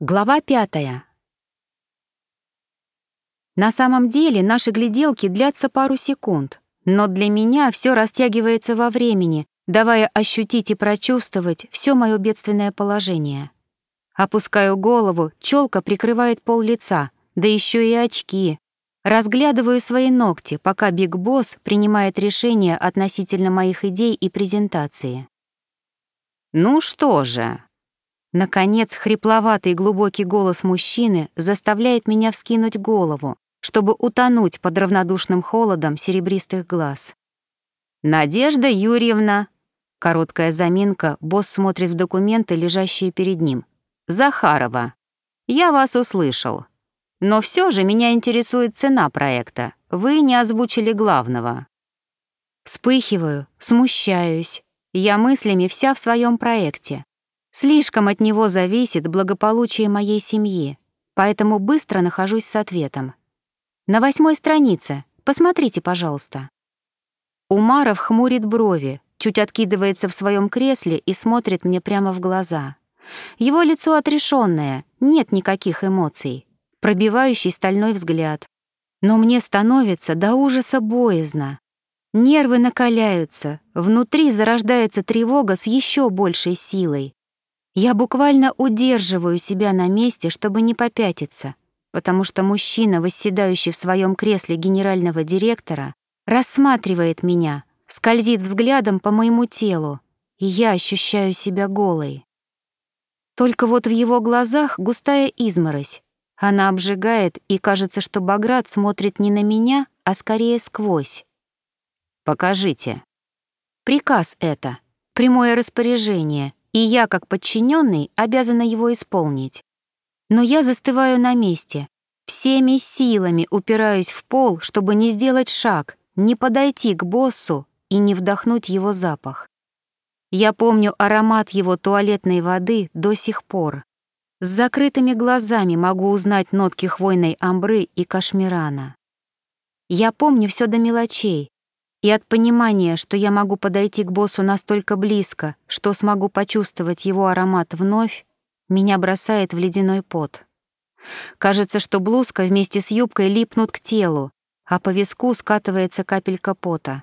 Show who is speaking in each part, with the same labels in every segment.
Speaker 1: Глава пятая. На самом деле наши гляделки длятся пару секунд, но для меня все растягивается во времени, давая ощутить и прочувствовать все мое бедственное положение. Опускаю голову, челка прикрывает пол лица, да еще и очки. Разглядываю свои ногти, пока Биг Босс принимает решение относительно моих идей и презентации. «Ну что же», Наконец, хрипловатый глубокий голос мужчины заставляет меня вскинуть голову, чтобы утонуть под равнодушным холодом серебристых глаз. «Надежда Юрьевна!» Короткая заминка, босс смотрит в документы, лежащие перед ним. «Захарова, я вас услышал. Но все же меня интересует цена проекта. Вы не озвучили главного». Вспыхиваю, смущаюсь. Я мыслями вся в своем проекте. Слишком от него зависит благополучие моей семьи, поэтому быстро нахожусь с ответом. На восьмой странице. Посмотрите, пожалуйста. Умаров хмурит брови, чуть откидывается в своем кресле и смотрит мне прямо в глаза. Его лицо отрешенное, нет никаких эмоций, пробивающий стальной взгляд. Но мне становится до ужаса боязно. Нервы накаляются, внутри зарождается тревога с еще большей силой. Я буквально удерживаю себя на месте, чтобы не попятиться, потому что мужчина, восседающий в своем кресле генерального директора, рассматривает меня, скользит взглядом по моему телу, и я ощущаю себя голой. Только вот в его глазах густая изморозь. Она обжигает, и кажется, что Баграт смотрит не на меня, а скорее сквозь. «Покажите». Приказ это, прямое распоряжение, и я, как подчиненный, обязана его исполнить. Но я застываю на месте, всеми силами упираюсь в пол, чтобы не сделать шаг, не подойти к боссу и не вдохнуть его запах. Я помню аромат его туалетной воды до сих пор. С закрытыми глазами могу узнать нотки хвойной амбры и кашмирана. Я помню все до мелочей, и от понимания, что я могу подойти к боссу настолько близко, что смогу почувствовать его аромат вновь, меня бросает в ледяной пот. Кажется, что блузка вместе с юбкой липнут к телу, а по виску скатывается капелька пота.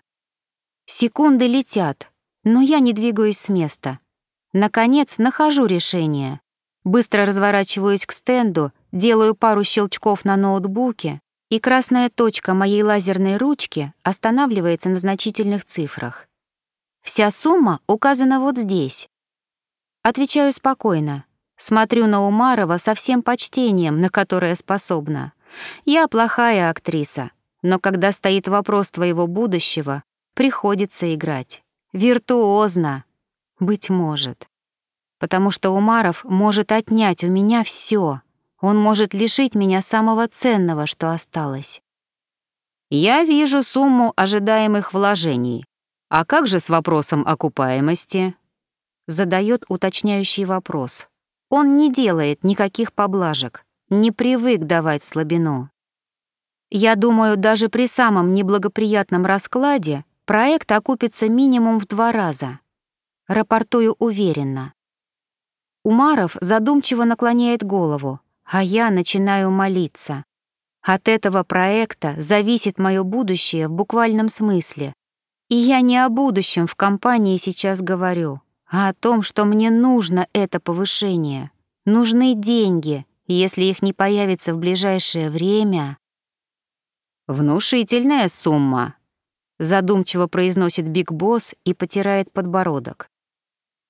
Speaker 1: Секунды летят, но я не двигаюсь с места. Наконец, нахожу решение. Быстро разворачиваюсь к стенду, делаю пару щелчков на ноутбуке и красная точка моей лазерной ручки останавливается на значительных цифрах. Вся сумма указана вот здесь. Отвечаю спокойно. Смотрю на Умарова со всем почтением, на которое способна. Я плохая актриса, но когда стоит вопрос твоего будущего, приходится играть. Виртуозно. Быть может. Потому что Умаров может отнять у меня все. Он может лишить меня самого ценного, что осталось. Я вижу сумму ожидаемых вложений. А как же с вопросом окупаемости? Задает уточняющий вопрос. Он не делает никаких поблажек, не привык давать слабину. Я думаю, даже при самом неблагоприятном раскладе проект окупится минимум в два раза. Рапортую уверенно. Умаров задумчиво наклоняет голову, а я начинаю молиться. От этого проекта зависит мое будущее в буквальном смысле. И я не о будущем в компании сейчас говорю, а о том, что мне нужно это повышение. Нужны деньги, если их не появится в ближайшее время. «Внушительная сумма», — задумчиво произносит Биг Босс и потирает подбородок.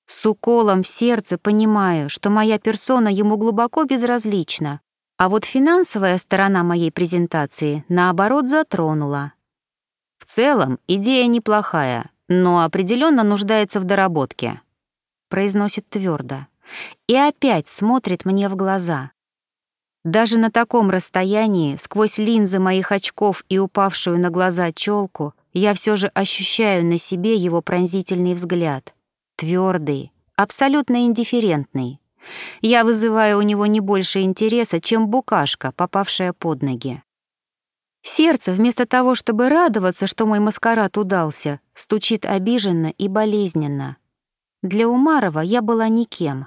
Speaker 1: С уколом в сердце понимаю, что моя персона ему глубоко безразлична, а вот финансовая сторона моей презентации, наоборот, затронула. В целом, идея неплохая, но определенно нуждается в доработке, произносит твердо. И опять смотрит мне в глаза. Даже на таком расстоянии, сквозь линзы моих очков и упавшую на глаза челку, я все же ощущаю на себе его пронзительный взгляд твердый, абсолютно индифферентный. Я вызываю у него не больше интереса, чем букашка, попавшая под ноги. Сердце, вместо того, чтобы радоваться, что мой маскарад удался, стучит обиженно и болезненно. Для Умарова я была никем.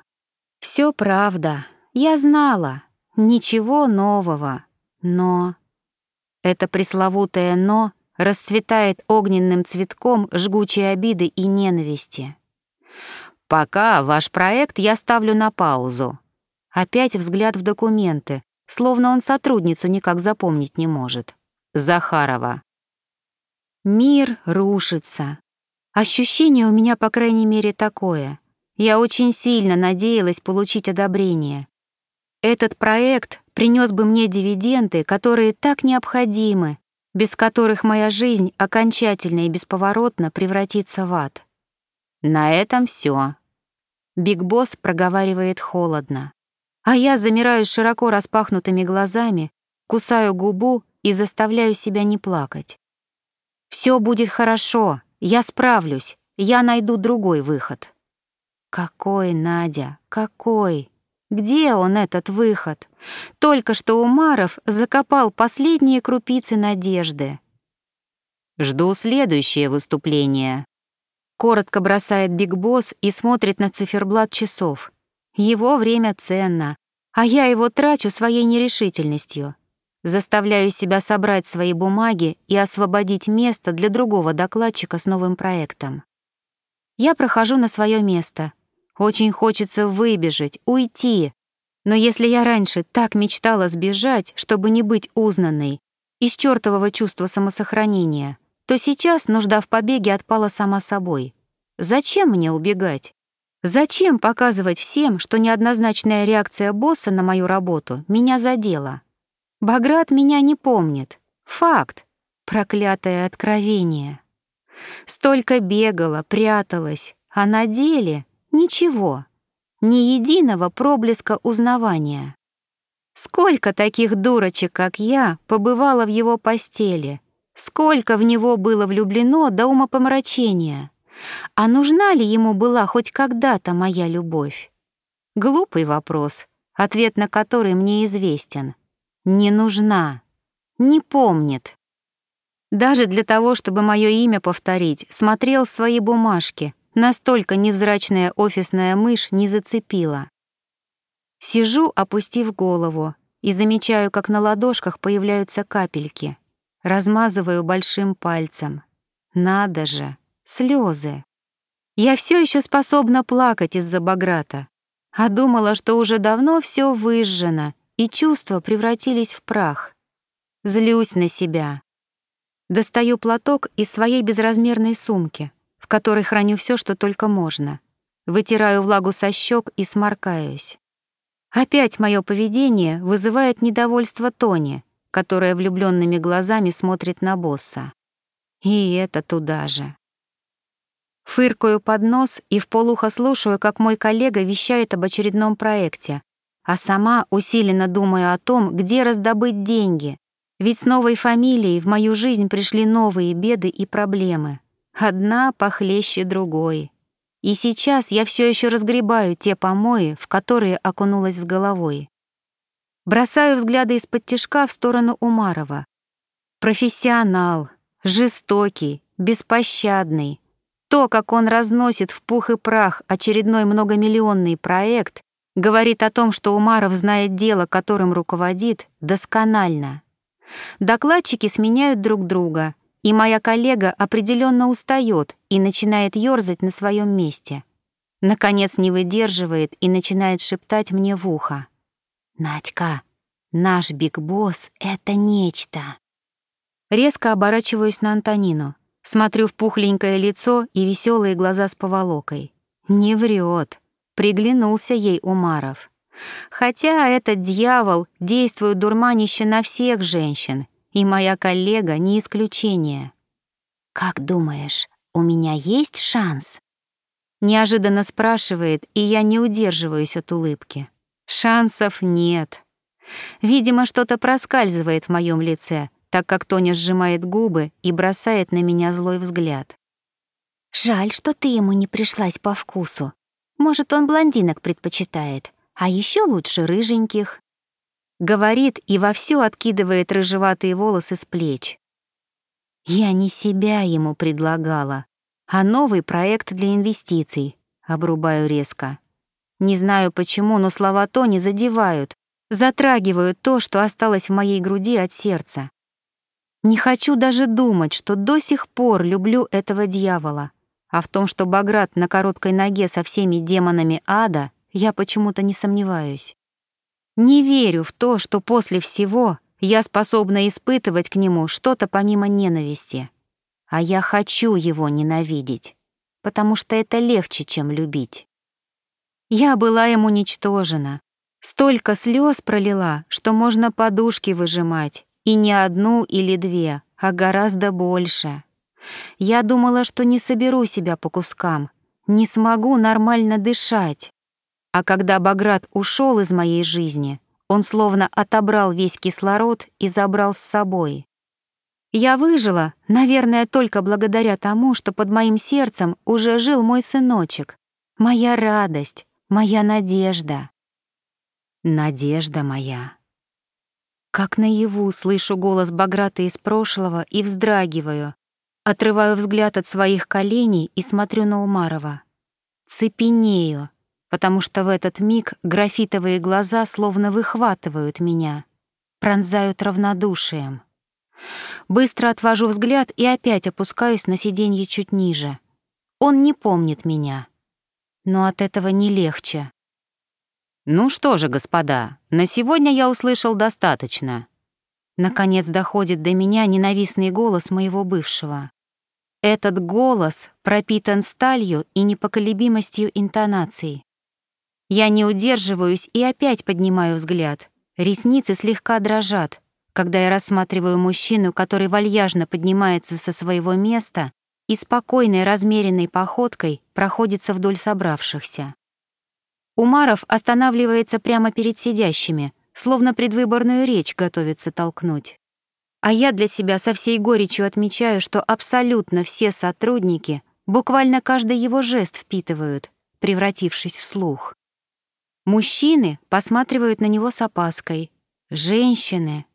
Speaker 1: Все правда. я знала. Ничего нового. Но... Это пресловутое «но» расцветает огненным цветком жгучей обиды и ненависти. «Пока ваш проект я ставлю на паузу». Опять взгляд в документы, словно он сотрудницу никак запомнить не может. Захарова. Мир рушится. Ощущение у меня, по крайней мере, такое. Я очень сильно надеялась получить одобрение. Этот проект принес бы мне дивиденды, которые так необходимы, без которых моя жизнь окончательно и бесповоротно превратится в ад. На этом все. Биг Босс проговаривает холодно. А я замираю широко распахнутыми глазами, кусаю губу и заставляю себя не плакать. Все будет хорошо, я справлюсь, я найду другой выход. Какой, Надя, какой? Где он, этот выход? Только что Умаров закопал последние крупицы надежды. Жду следующее выступление. Коротко бросает Биг Босс и смотрит на циферблат часов. Его время ценно, а я его трачу своей нерешительностью. Заставляю себя собрать свои бумаги и освободить место для другого докладчика с новым проектом. Я прохожу на свое место. Очень хочется выбежать, уйти. Но если я раньше так мечтала сбежать, чтобы не быть узнанной, из чертового чувства самосохранения, то сейчас нужда в побеге отпала сама собой. Зачем мне убегать? Зачем показывать всем, что неоднозначная реакция босса на мою работу меня задела? Баграт меня не помнит. Факт. Проклятое откровение. Столько бегала, пряталась, а на деле ничего. Ни единого проблеска узнавания. Сколько таких дурочек, как я, побывало в его постели, сколько в него было влюблено до умопомрачения. А нужна ли ему была хоть когда-то моя любовь? Глупый вопрос, ответ на который мне известен. Не нужна. Не помнит. Даже для того, чтобы мое имя повторить, смотрел в свои бумажки. Настолько невзрачная офисная мышь не зацепила. Сижу, опустив голову, и замечаю, как на ладошках появляются капельки. Размазываю большим пальцем. Надо же, слезы. Я все еще способна плакать из-за Баграта, а думала, что уже давно все выжжено, и чувства превратились в прах. Злюсь на себя. Достаю платок из своей безразмерной сумки, в которой храню все, что только можно. Вытираю влагу со щек и сморкаюсь. Опять мое поведение вызывает недовольство Тони, которая влюбленными глазами смотрит на босса. И это туда же. Фыркаю под нос и вполухо слушаю, как мой коллега вещает об очередном проекте, а сама усиленно думаю о том, где раздобыть деньги. Ведь с новой фамилией в мою жизнь пришли новые беды и проблемы. Одна похлеще другой. И сейчас я все еще разгребаю те помои, в которые окунулась с головой. Бросаю взгляды из-под тишка в сторону Умарова. Профессионал, жестокий, беспощадный. То, как он разносит в пух и прах очередной многомиллионный проект, говорит о том, что Умаров знает дело, которым руководит, досконально. Докладчики сменяют друг друга, и моя коллега определенно устает и начинает ёрзать на своем месте. Наконец не выдерживает и начинает шептать мне в ухо. «Надька, наш биг-босс — это нечто». Резко оборачиваюсь на Антонину, смотрю в пухленькое лицо и веселые глаза с поволокой. Не врет. Приглянулся ей Умаров. Хотя этот дьявол действует дурманище на всех женщин, и моя коллега не исключение. «Как думаешь, у меня есть шанс?» Неожиданно спрашивает, и я не удерживаюсь от улыбки. Шансов нет. Видимо, что-то проскальзывает в моем лице, так как Тоня сжимает губы и бросает на меня злой взгляд. «Жаль, что ты ему не пришлась по вкусу. Может, он блондинок предпочитает, а еще лучше рыженьких. Говорит и вовсю откидывает рыжеватые волосы с плеч. Я не себя ему предлагала, а новый проект для инвестиций, обрубаю резко. Не знаю почему, но слова Тони задевают, затрагивают то, что осталось в моей груди от сердца. Не хочу даже думать, что до сих пор люблю этого дьявола, а в том, что Баграт на короткой ноге со всеми демонами ада, я почему-то не сомневаюсь. Не верю в то, что после всего я способна испытывать к нему что-то помимо ненависти. А я хочу его ненавидеть, потому что это легче, чем любить. Я была ему ничтожена. Столько слез пролила, что можно подушки выжимать, и не одну или две, а гораздо больше. Я думала, что не соберу себя по кускам, не смогу нормально дышать. А когда Баграт ушел из моей жизни, он словно отобрал весь кислород и забрал с собой. Я выжила, наверное, только благодаря тому, что под моим сердцем уже жил мой сыночек, моя радость, моя надежда. Надежда моя. Как наяву слышу голос Баграта из прошлого и вздрагиваю, отрываю взгляд от своих коленей и смотрю на Умарова. Цепенею, потому что в этот миг графитовые глаза словно выхватывают меня, пронзают равнодушием. Быстро отвожу взгляд и опять опускаюсь на сиденье чуть ниже. Он не помнит меня. Но от этого не легче. «Ну что же, господа, на сегодня я услышал достаточно». Наконец доходит до меня ненавистный голос моего бывшего. Этот голос пропитан сталью и непоколебимостью интонаций. Я не удерживаюсь и опять поднимаю взгляд. Ресницы слегка дрожат, когда я рассматриваю мужчину, который вальяжно поднимается со своего места и спокойной размеренной походкой проходится вдоль собравшихся. Умаров останавливается прямо перед сидящими, словно предвыборную речь готовится толкнуть. А я для себя со всей горечью отмечаю, что абсолютно все сотрудники буквально каждый его жест впитывают, превратившись в слух. Мужчины посматривают на него с опаской. Женщины.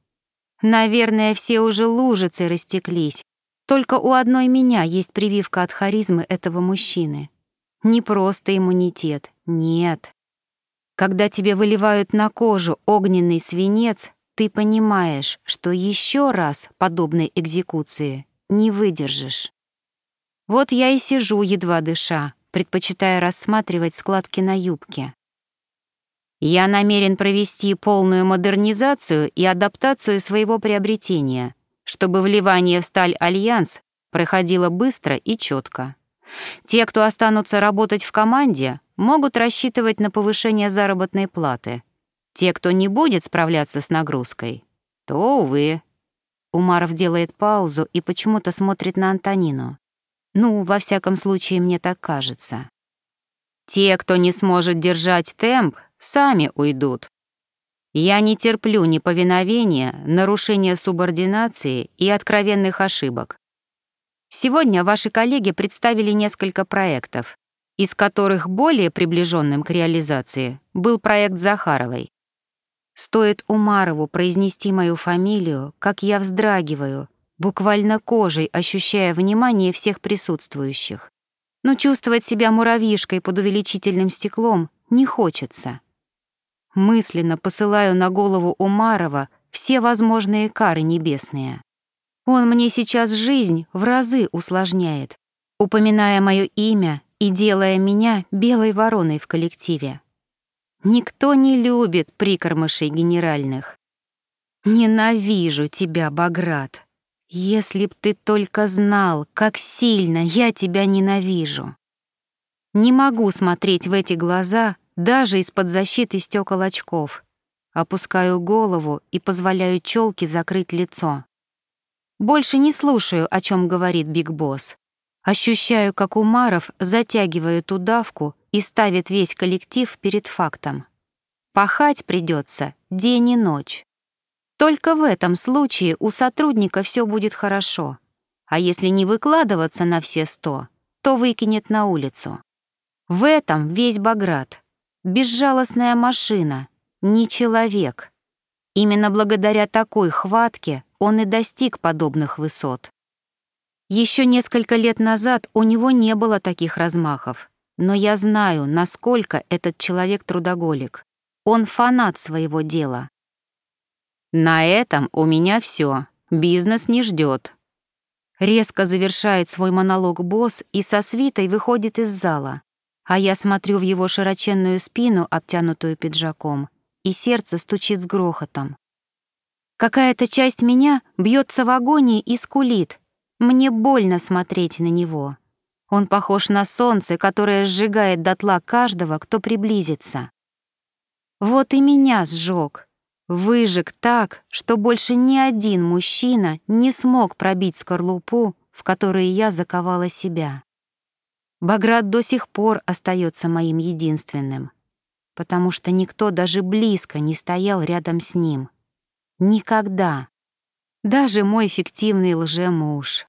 Speaker 1: Наверное, все уже лужицы растеклись. Только у одной меня есть прививка от харизмы этого мужчины. Не просто иммунитет, нет. Когда тебе выливают на кожу огненный свинец, ты понимаешь, что еще раз подобной экзекуции не выдержишь. Вот я и сижу, едва дыша, предпочитая рассматривать складки на юбке. Я намерен провести полную модернизацию и адаптацию своего приобретения, чтобы вливание в сталь Альянс проходило быстро и четко. Те, кто останутся работать в команде, могут рассчитывать на повышение заработной платы. Те, кто не будет справляться с нагрузкой, то, увы. Умаров делает паузу и почему-то смотрит на Антонину. Ну, во всяком случае, мне так кажется. Те, кто не сможет держать темп, сами уйдут. Я не терплю неповиновения, нарушения субординации и откровенных ошибок. Сегодня ваши коллеги представили несколько проектов, из которых более приближенным к реализации был проект Захаровой. Стоит Умарову произнести мою фамилию, как я вздрагиваю, буквально кожей ощущая внимание всех присутствующих. Но чувствовать себя муравьишкой под увеличительным стеклом не хочется. Мысленно посылаю на голову Умарова все возможные кары небесные. Он мне сейчас жизнь в разы усложняет, упоминая мое имя и делая меня белой вороной в коллективе. Никто не любит прикормышей генеральных. Ненавижу тебя, Баграт. Если б ты только знал, как сильно я тебя ненавижу. Не могу смотреть в эти глаза даже из-под защиты стекол очков. Опускаю голову и позволяю челке закрыть лицо. Больше не слушаю, о чем говорит Биг Босс. Ощущаю, как Умаров затягивает удавку и ставит весь коллектив перед фактом. Пахать придется день и ночь. Только в этом случае у сотрудника все будет хорошо. А если не выкладываться на все сто, то выкинет на улицу. В этом весь Баграт. Безжалостная машина, не человек. Именно благодаря такой хватке он и достиг подобных высот. Еще несколько лет назад у него не было таких размахов. Но я знаю, насколько этот человек трудоголик. Он фанат своего дела. На этом у меня все. Бизнес не ждет. Резко завершает свой монолог босс и со свитой выходит из зала. А я смотрю в его широченную спину, обтянутую пиджаком, и сердце стучит с грохотом. Какая-то часть меня бьется в агонии и скулит. Мне больно смотреть на него. Он похож на солнце, которое сжигает дотла каждого, кто приблизится. Вот и меня сжег. Выжег так, что больше ни один мужчина не смог пробить скорлупу, в которой я заковала себя. Баграт до сих пор остается моим единственным, потому что никто даже близко не стоял рядом с ним. Никогда. Даже мой фиктивный лжемуж.